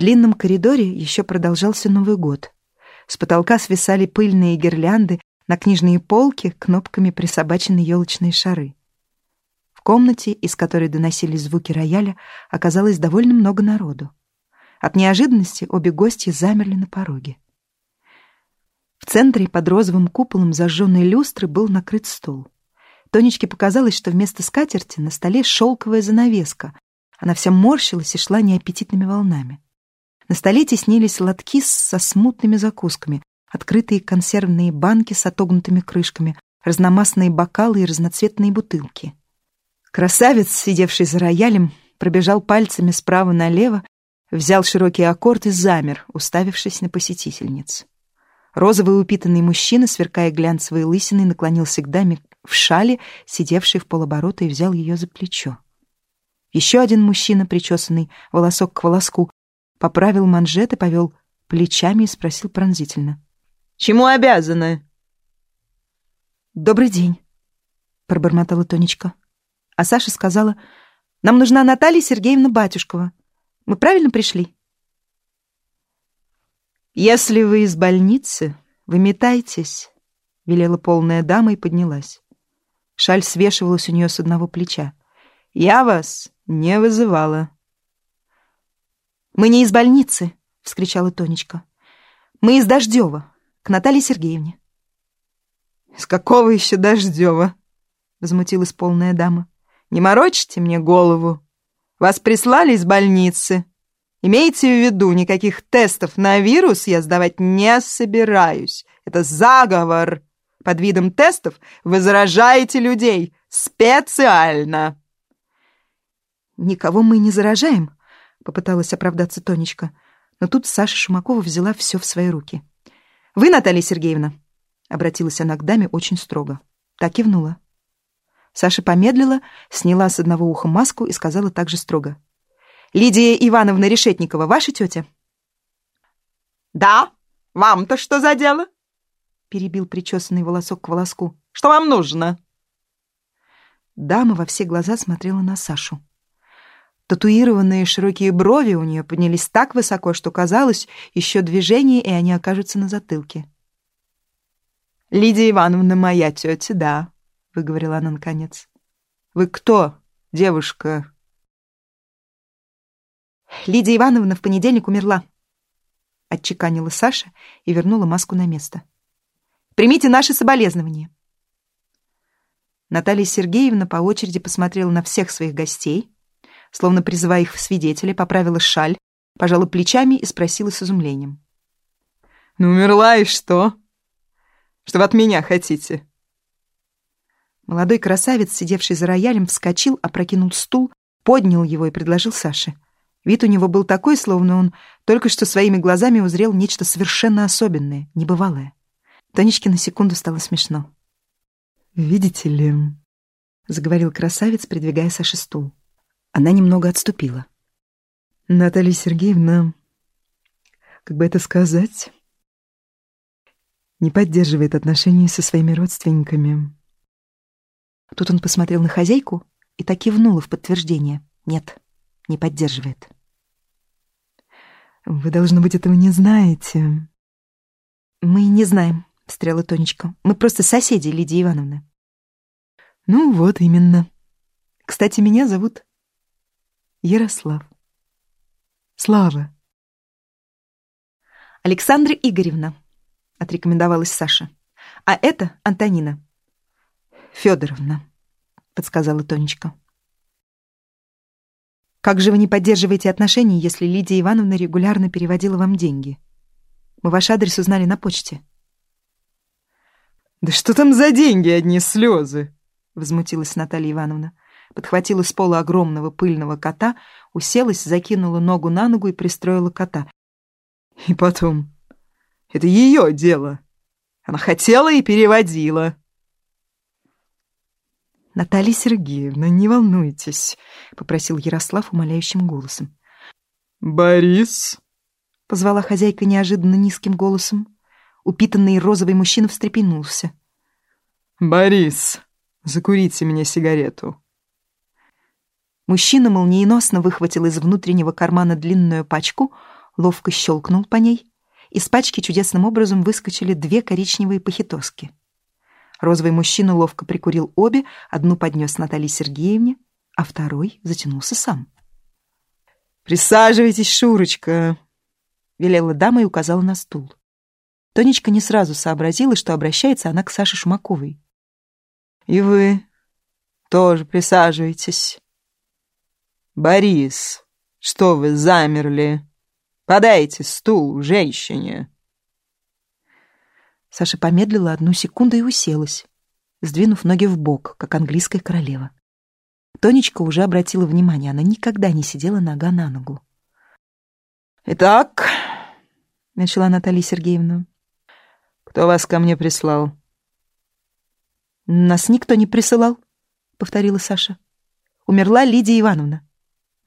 длинном коридоре еще продолжался Новый год. С потолка свисали пыльные гирлянды, на книжные полки кнопками присобачены елочные шары. В комнате, из которой доносились звуки рояля, оказалось довольно много народу. От неожиданности обе гости замерли на пороге. В центре под розовым куполом зажженной люстры был накрыт стол. Тонечке показалось, что вместо скатерти на столе шелковая занавеска. Она вся морщилась и шла неаппетитными волнами. На столе теснились лотки со смутными закусками, открытые консервные банки с отогнутыми крышками, разномастные бокалы и разноцветные бутылки. Красавец, сидевший за роялем, пробежал пальцами справа налево, взял широкий аккорд и замер, уставившись на посетительниц. Розовый упитанный мужчина, сверкая глянцевой лысиной, наклонился к даме в шале, сидевшей в полоборота, и взял ее за плечо. Еще один мужчина, причесанный волосок к волоску, поправил манжет и повел плечами и спросил пронзительно. «Чему обязаны?» «Добрый день», — пробормотала Тонечка. А Саша сказала, «Нам нужна Наталья Сергеевна Батюшкова. Мы правильно пришли?» «Если вы из больницы, выметайтесь», — велела полная дама и поднялась. Шаль свешивалась у нее с одного плеча. «Я вас не вызывала». «Мы не из больницы», — вскричала Тонечка. «Мы из Дождева, к Наталье Сергеевне». «С какого еще Дождева?» — возмутилась полная дама. Не морочьте мне голову. Вас прислали из больницы. Имейте в виду, никаких тестов на вирус я сдавать не собираюсь. Это заговор. Под видом тестов вы заражаете людей. Специально. Никого мы не заражаем, попыталась оправдаться Тонечка. Но тут Саша Шумакова взяла все в свои руки. «Вы, Наталья Сергеевна?» Обратилась она к даме очень строго. Так кивнула. Саша помедлила, сняла с одного уха маску и сказала также строго. «Лидия Ивановна Решетникова, ваша тетя?» «Да, вам-то что за дело?» перебил причесанный волосок к волоску. «Что вам нужно?» Дама во все глаза смотрела на Сашу. Татуированные широкие брови у нее поднялись так высоко, что казалось, еще движение, и они окажутся на затылке. «Лидия Ивановна моя тетя, да», — выговорила она наконец. «Вы кто, девушка?» «Лидия Ивановна в понедельник умерла», — отчеканила Саша и вернула маску на место. «Примите наши соболезнования». Наталья Сергеевна по очереди посмотрела на всех своих гостей, словно призывая их в свидетели, поправила шаль, пожала плечами и спросила с изумлением. «Ну, умерла и что? Что вы от меня хотите?» Молодой красавец, сидевший за роялем, вскочил, опрокинул стул, поднял его и предложил Саше. Вид у него был такой, словно он только что своими глазами узрел нечто совершенно особенное, небывалое. Тонечке на секунду стало смешно. «Видите ли...» — заговорил красавец, придвигая Саше стул. Она немного отступила. «Наталья Сергеевна, как бы это сказать, не поддерживает отношения со своими родственниками. Тут он посмотрел на хозяйку и так кивнула в подтверждение. Нет, не поддерживает. «Вы, должно быть, этого не знаете». «Мы не знаем», — встряла Тонечка. «Мы просто соседи, Лидии Ивановны». «Ну вот именно. Кстати, меня зовут Ярослав. Слава». «Александра Игоревна», — отрекомендовалась Саша. «А это Антонина». Федоровна, подсказала Тонечка. Как же вы не поддерживаете отношения, если Лидия Ивановна регулярно переводила вам деньги? Мы ваш адрес узнали на почте. Да что там за деньги, одни слезы? Возмутилась Наталья Ивановна. Подхватила с пола огромного пыльного кота, уселась, закинула ногу на ногу и пристроила кота. И потом, это ее дело. Она хотела и переводила. «Наталья Сергеевна, не волнуйтесь», — попросил Ярослав умоляющим голосом. «Борис?» — позвала хозяйка неожиданно низким голосом. Упитанный розовый мужчина встрепенулся. «Борис, закурите мне сигарету». Мужчина молниеносно выхватил из внутреннего кармана длинную пачку, ловко щелкнул по ней. Из пачки чудесным образом выскочили две коричневые похитоски. Розовый мужчина ловко прикурил обе, одну поднес Наталье Сергеевне, а второй затянулся сам. «Присаживайтесь, Шурочка!» — велела дама и указала на стул. Тонечка не сразу сообразила, что обращается она к Саше Шумаковой. «И вы тоже присаживайтесь. Борис, что вы замерли? Подайте стул женщине!» Саша помедлила одну секунду и уселась, сдвинув ноги в бок, как английская королева. Тонечка уже обратила внимание, она никогда не сидела нога на ногу. «Итак», — начала Наталья Сергеевна, — «кто вас ко мне прислал?» «Нас никто не присылал», — повторила Саша. «Умерла Лидия Ивановна.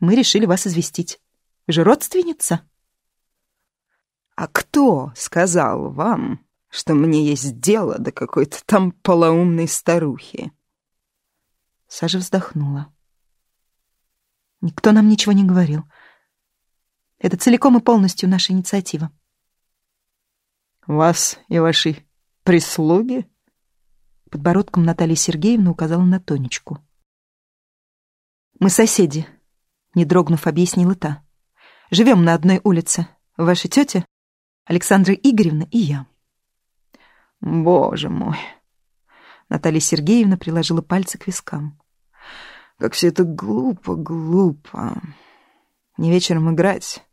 Мы решили вас известить. Вы же родственница?» «А кто сказал вам, что мне есть дело до какой-то там полоумной старухи. Сажа вздохнула. Никто нам ничего не говорил. Это целиком и полностью наша инициатива. Вас и ваши прислуги? Подбородком Наталья Сергеевна указала на Тонечку. Мы соседи, не дрогнув, объяснила та. Живем на одной улице. Ваша тетя, Александра Игоревна и я. Боже мой. Наталья Сергеевна приложила пальцы к вискам. Как все это глупо, глупо. Не вечером играть,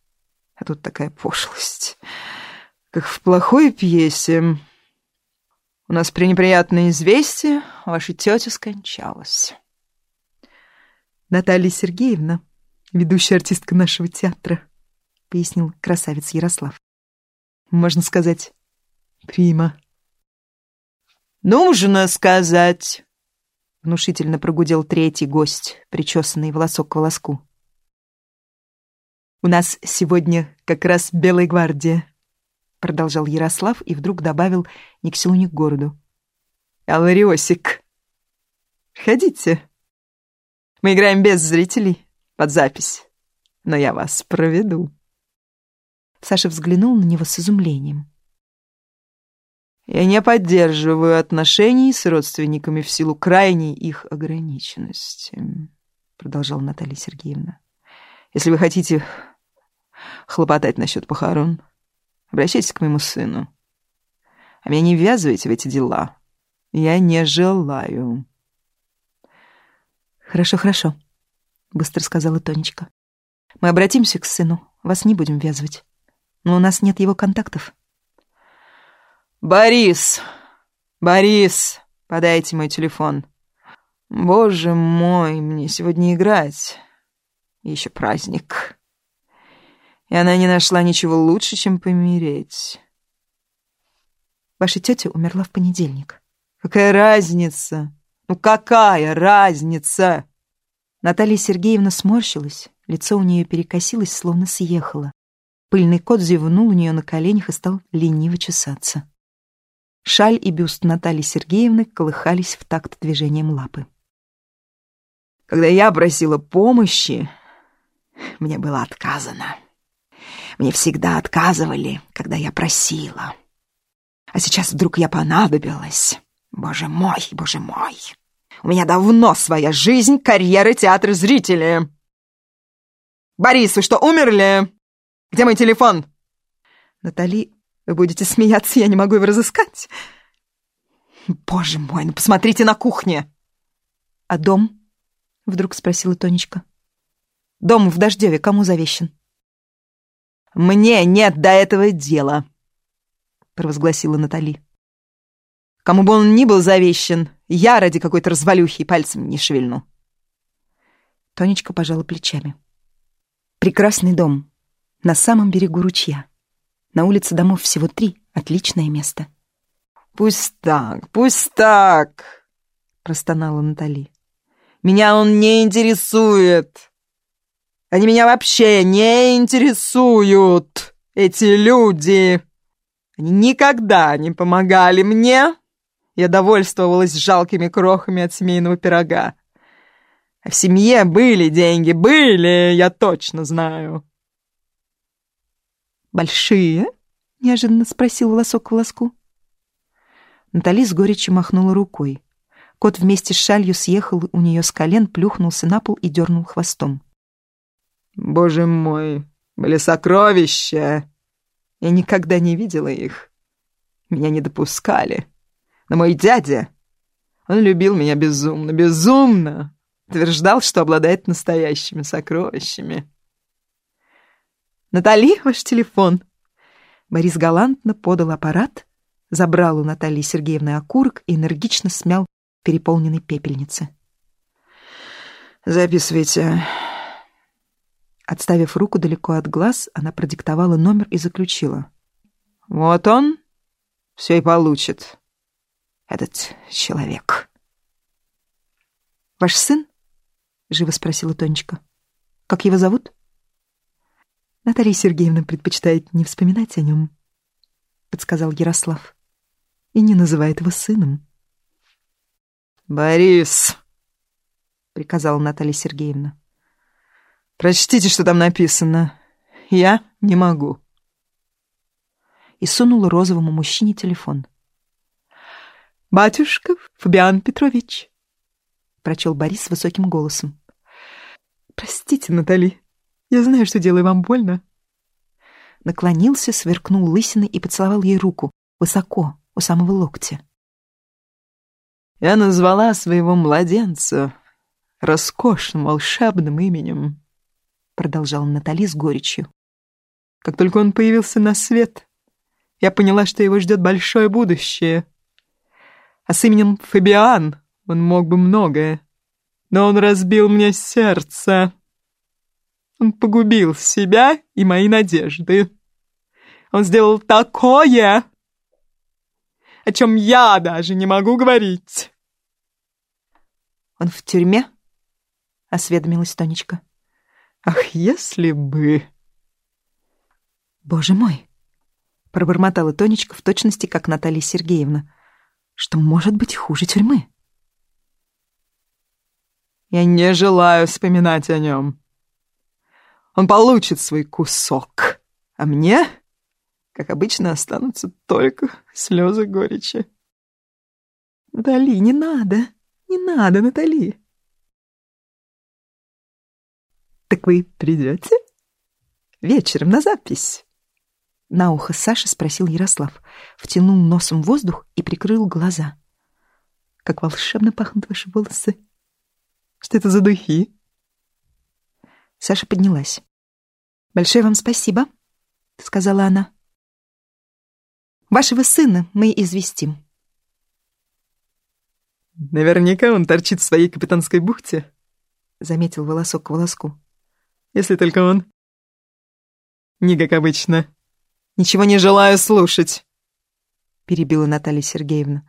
а тут такая пошлость. Как в плохой пьесе. У нас пренеприятное известие, ваша тетя скончалась. Наталья Сергеевна, ведущая артистка нашего театра, пояснил красавец Ярослав. Можно сказать, прима. «Нужно сказать!» — внушительно прогудел третий гость, причесанный волосок к волоску. «У нас сегодня как раз Белая гвардия», — продолжал Ярослав и вдруг добавил ни к селу, ни к городу. «Алариосик, ходите. Мы играем без зрителей, под запись, но я вас проведу». Саша взглянул на него с изумлением. Я не поддерживаю отношений с родственниками в силу крайней их ограниченности, продолжала Наталья Сергеевна. Если вы хотите хлопотать насчет похорон, обращайтесь к моему сыну. А меня не ввязывайте в эти дела. Я не желаю. Хорошо, хорошо, быстро сказала Тонечка. Мы обратимся к сыну, вас не будем ввязывать. Но у нас нет его контактов. «Борис! Борис! Подайте мой телефон. Боже мой, мне сегодня играть. Еще праздник. И она не нашла ничего лучше, чем помереть. Ваша тетя умерла в понедельник. Какая разница? Ну какая разница? Наталья Сергеевна сморщилась, лицо у нее перекосилось, словно съехало. Пыльный кот зевнул у нее на коленях и стал лениво чесаться. Шаль и бюст Натальи Сергеевны колыхались в такт движением лапы. Когда я просила помощи, мне было отказано. Мне всегда отказывали, когда я просила. А сейчас вдруг я понадобилась. Боже мой, боже мой. У меня давно своя жизнь, карьера, театр, зрители. Борис, вы что, умерли? Где мой телефон? Натали вы будете смеяться, я не могу его разыскать. Боже мой, ну посмотрите на кухне. А дом? Вдруг спросила Тонечка. Дом в Дождеве кому завещен? Мне нет до этого дела, провозгласила Натали. Кому бы он ни был завещен, я ради какой-то развалюхи пальцем не шевельну. Тонечка пожала плечами. Прекрасный дом на самом берегу ручья. На улице домов всего три. Отличное место. «Пусть так, пусть так!» — простонала Натали. «Меня он не интересует! Они меня вообще не интересуют, эти люди! Они никогда не помогали мне!» Я довольствовалась жалкими крохами от семейного пирога. А в семье были деньги, были, я точно знаю. «Большие?» — неожиданно спросил волосок к волоску. Натали с горечью махнула рукой. Кот вместе с шалью съехал у нее с колен, плюхнулся на пол и дернул хвостом. «Боже мой, были сокровища! Я никогда не видела их. Меня не допускали. Но мой дядя, он любил меня безумно, безумно!» Утверждал, что обладает настоящими сокровищами. «Натали, ваш телефон!» Борис галантно подал аппарат, забрал у Натальи Сергеевны окурок и энергично смял переполненной пепельнице. «Записывайте». Отставив руку далеко от глаз, она продиктовала номер и заключила. «Вот он все и получит, этот человек». «Ваш сын?» — живо спросила Тонечка. «Как его зовут?» «Наталья Сергеевна предпочитает не вспоминать о нем», — подсказал Ярослав. «И не называет его сыном». «Борис!» — приказала Наталья Сергеевна. «Прочтите, что там написано. Я не могу». И сунула розовому мужчине телефон. «Батюшка Фабиан Петрович», — прочел Борис высоким голосом. «Простите, Натали, я знаю, что делаю вам больно». Наклонился, сверкнул лысиной и поцеловал ей руку, высоко, у самого локтя. «Я назвала своего младенца роскошным волшебным именем», — продолжала Натали с горечью. «Как только он появился на свет, я поняла, что его ждет большое будущее. А с именем Фабиан он мог бы многое но он разбил мне сердце. Он погубил себя и мои надежды. Он сделал такое, о чем я даже не могу говорить. «Он в тюрьме?» — осведомилась Тонечка. «Ах, если бы...» «Боже мой!» — пробормотала Тонечка в точности, как Наталья Сергеевна. «Что может быть хуже тюрьмы?» Я не желаю вспоминать о нем. Он получит свой кусок, а мне, как обычно, останутся только слезы горечи. Натали, не надо, не надо, Натали. Так вы придете? Вечером на запись. На ухо Саши спросил Ярослав, втянул носом воздух и прикрыл глаза. Как волшебно пахнут ваши волосы. Что это за духи?» Саша поднялась. «Большое вам спасибо», — сказала она. «Вашего сына мы известим». «Наверняка он торчит в своей капитанской бухте», — заметил волосок к волоску. «Если только он...» «Не как обычно. Ничего не желаю слушать», — перебила Наталья Сергеевна,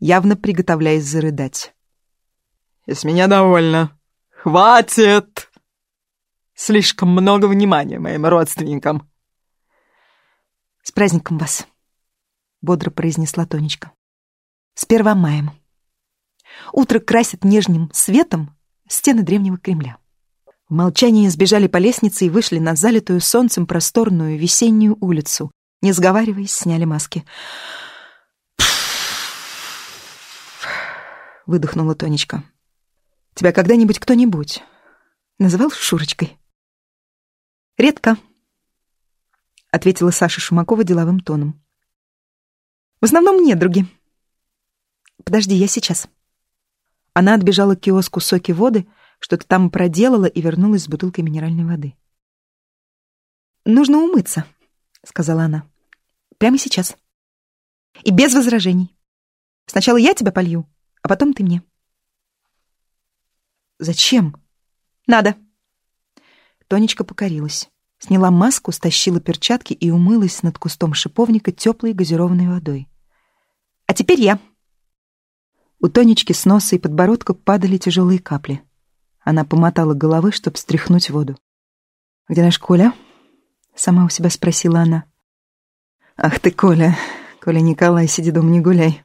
явно приготовляясь зарыдать. И с меня довольно. Хватит! Слишком много внимания моим родственникам. С праздником вас, бодро произнесла Тонечка. С первым маем. Утро красит нежным светом стены древнего Кремля. В молчании сбежали по лестнице и вышли на залитую солнцем просторную весеннюю улицу. Не сговариваясь, сняли маски. Выдохнула Тонечка. Тебя когда-нибудь кто-нибудь называл Шурочкой? Редко, ответила Саша Шумакова деловым тоном. В основном недруги. Подожди, я сейчас. Она отбежала к киоску соки воды, что-то там проделала и вернулась с бутылкой минеральной воды. «Нужно умыться», — сказала она. «Прямо сейчас. И без возражений. Сначала я тебя полью, а потом ты мне». «Зачем?» «Надо». Тонечка покорилась. Сняла маску, стащила перчатки и умылась над кустом шиповника теплой газированной водой. «А теперь я». У Тонечки с носа и подбородка падали тяжелые капли. Она помотала головы, чтобы стряхнуть воду. «Где наш Коля?» — сама у себя спросила она. «Ах ты, Коля! Коля Николай, сиди дома, не гуляй!»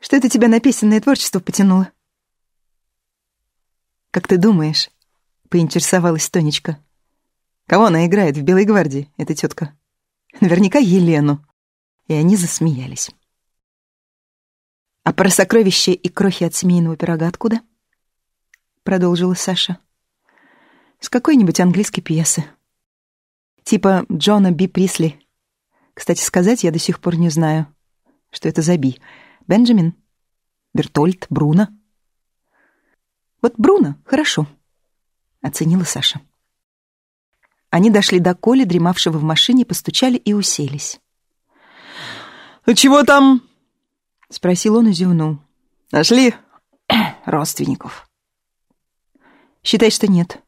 «Что это тебя на песенное творчество потянуло?» «Как ты думаешь?» — поинтересовалась Тонечка. Кого она играет в «Белой гвардии», эта тетка? Наверняка Елену. И они засмеялись. «А про сокровища и крохи от семейного пирога откуда?» Продолжила Саша. «С какой-нибудь английской пьесы. Типа Джона Би Присли. Кстати сказать, я до сих пор не знаю, что это за Би. Бенджамин? Бертольд? Бруно?» «Вот Бруно, хорошо», — оценила Саша. Они дошли до Коли, дремавшего в машине, постучали и уселись. «Ну чего там?» — спросил он и зевнул. «Нашли родственников?» «Считай, что нет».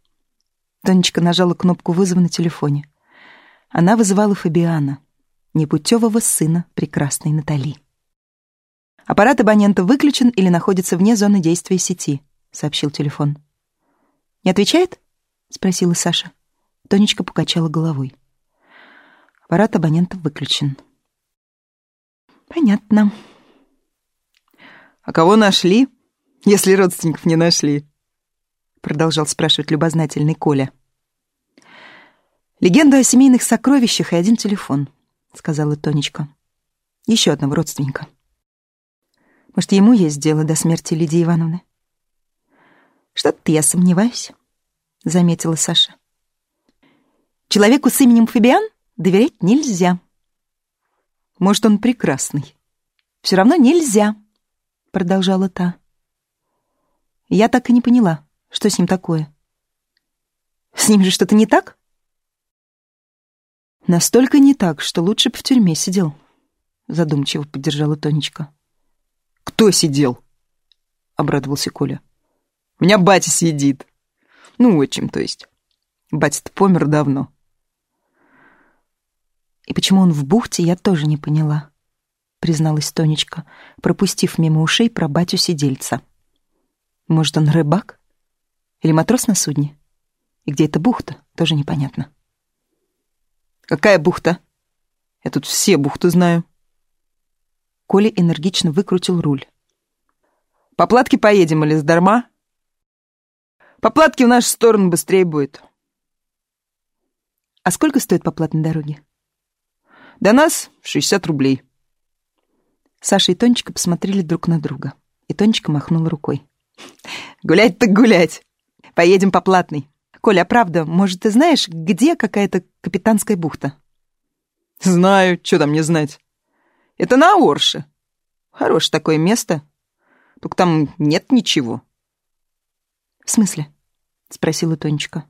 Тонечка нажала кнопку вызова на телефоне. Она вызывала Фабиана, непутевого сына прекрасной Натали. «Аппарат абонента выключен или находится вне зоны действия сети», — сообщил телефон. «Не отвечает?» — спросила Саша. Тонечка покачала головой. Аппарат абонента выключен. Понятно. А кого нашли, если родственников не нашли? Продолжал спрашивать любознательный Коля. Легенда о семейных сокровищах и один телефон, сказала Тонечка. Еще одного родственника. Может, ему есть дело до смерти Лидии Ивановны? Что-то я сомневаюсь, заметила Саша. Человеку с именем Фабиан доверять нельзя. Может, он прекрасный. Все равно нельзя, продолжала та. Я так и не поняла, что с ним такое. С ним же что-то не так? Настолько не так, что лучше бы в тюрьме сидел, задумчиво поддержала Тонечка. Кто сидел? Обрадовался Коля. У меня батя сидит. Ну, отчим, то есть. Батя-то помер давно. И почему он в бухте, я тоже не поняла, призналась Тонечка, пропустив мимо ушей про батю сидельца. Может, он рыбак? Или матрос на судне? И где эта бухта, тоже непонятно. Какая бухта? Я тут все бухты знаю. Коля энергично выкрутил руль. По платке поедем или с дарма? По платке в нашу сторону быстрее будет. А сколько стоит по платной дороге? До нас 60 рублей. Саша и Тонечка посмотрели друг на друга, и Тонечка махнула рукой. «Гулять так гулять! Поедем по платной!» «Коля, а правда, может, ты знаешь, где какая-то капитанская бухта?» «Знаю, что там не знать. Это на Орше. Хорошее такое место. Только там нет ничего». «В смысле?» — спросила Тонечка.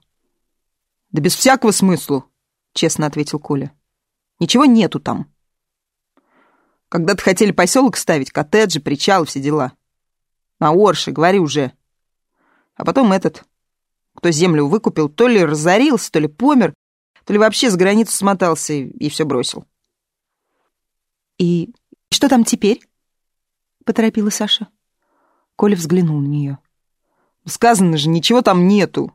«Да без всякого смысла», — честно ответил Коля. Ничего нету там. Когда-то хотели поселок ставить, коттеджи, причалы, все дела. На Орше, говори уже. А потом этот, кто землю выкупил, то ли разорился, то ли помер, то ли вообще с границы смотался и, и все бросил. «И что там теперь?» — поторопила Саша. Коля взглянул на нее. «Сказано же, ничего там нету.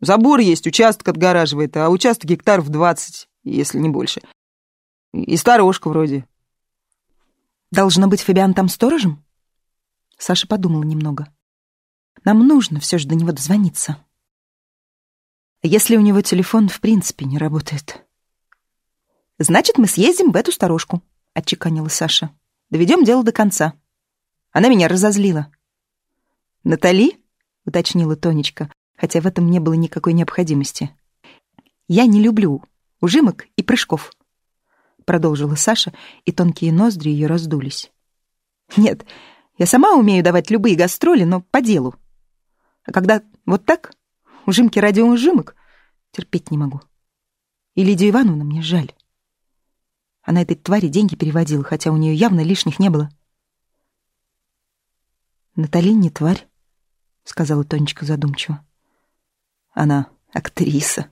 Забор есть, участок отгораживает, а участок гектаров двадцать если не больше. И сторожка вроде. Должно быть, Фабиан там сторожем? Саша подумала немного. Нам нужно все же до него дозвониться. Если у него телефон в принципе не работает. Значит, мы съездим в эту сторожку, отчеканила Саша. Доведем дело до конца. Она меня разозлила. Натали? уточнила Тонечка, хотя в этом не было никакой необходимости. Я не люблю ужимок и прыжков», — продолжила Саша, и тонкие ноздри ее раздулись. «Нет, я сама умею давать любые гастроли, но по делу. А когда вот так, ужимки ради ужимок, терпеть не могу. И Лидию Ивановну мне жаль. Она этой твари деньги переводила, хотя у нее явно лишних не было». «Натали не тварь», — сказала Тонечка задумчиво. «Она актриса».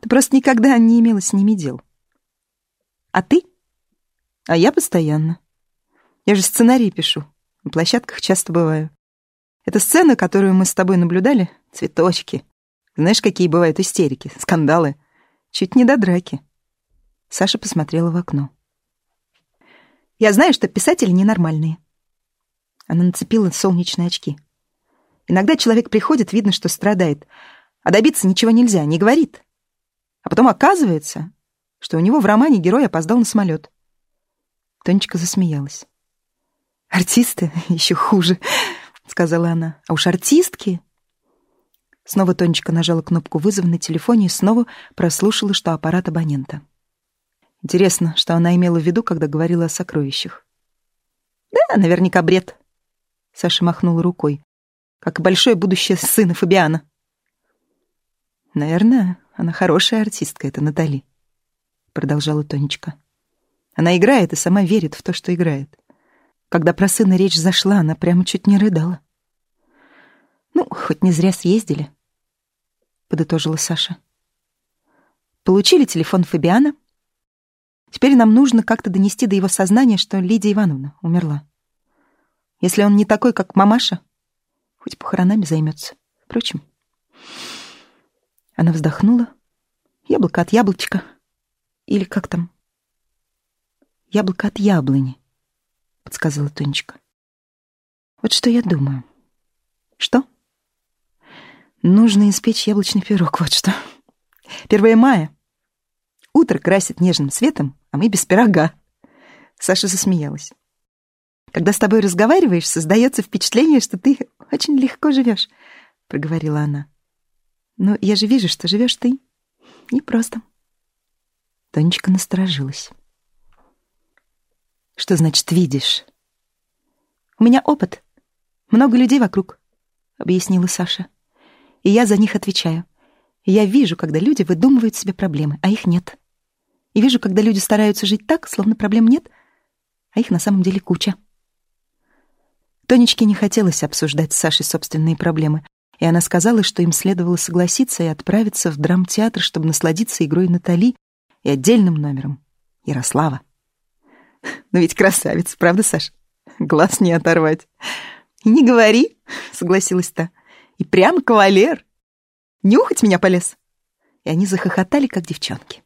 Ты просто никогда не имела с ними дел. А ты? А я постоянно. Я же сценарии пишу. На площадках часто бываю. Эта сцена, которую мы с тобой наблюдали, цветочки. Знаешь, какие бывают истерики, скандалы. Чуть не до драки. Саша посмотрела в окно. Я знаю, что писатели ненормальные. Она нацепила солнечные очки. Иногда человек приходит, видно, что страдает, а добиться ничего нельзя, не говорит, А потом оказывается, что у него в романе герой опоздал на самолет. Тонечка засмеялась. «Артисты еще хуже», — сказала она. «А уж артистки...» Снова Тонечка нажала кнопку вызова на телефоне и снова прослушала, что аппарат абонента. Интересно, что она имела в виду, когда говорила о сокровищах. «Да, наверняка бред», — Саша махнула рукой, «как и большое будущее сына Фабиана». «Наверное, она хорошая артистка, это Натали», — продолжала Тонечка. «Она играет и сама верит в то, что играет. Когда про сына речь зашла, она прямо чуть не рыдала. «Ну, хоть не зря съездили», — подытожила Саша. «Получили телефон Фабиана. Теперь нам нужно как-то донести до его сознания, что Лидия Ивановна умерла. Если он не такой, как мамаша, хоть похоронами займется. Впрочем...» Она вздохнула. «Яблоко от яблочка. Или как там?» «Яблоко от яблони», — подсказала Тонечка. «Вот что я думаю». «Что?» «Нужно испечь яблочный пирог, вот что. Первое мая. Утро красит нежным светом, а мы без пирога». Саша засмеялась. «Когда с тобой разговариваешь, создается впечатление, что ты очень легко живешь», — проговорила она. «Но я же вижу, что живешь ты непросто». Тонечка насторожилась. Что значит «видишь»? У меня опыт. Много людей вокруг, — объяснила Саша. И я за них отвечаю. Я вижу, когда люди выдумывают себе проблемы, а их нет. И вижу, когда люди стараются жить так, словно проблем нет, а их на самом деле куча. Тонечке не хотелось обсуждать с Сашей собственные проблемы, и она сказала, что им следовало согласиться и отправиться в драмтеатр, чтобы насладиться игрой Натали и отдельным номером Ярослава. Но ведь красавица, правда, Саш? Глаз не оторвать. И не говори, согласилась та. И прям кавалер. Нюхать меня полез. И они захохотали, как девчонки.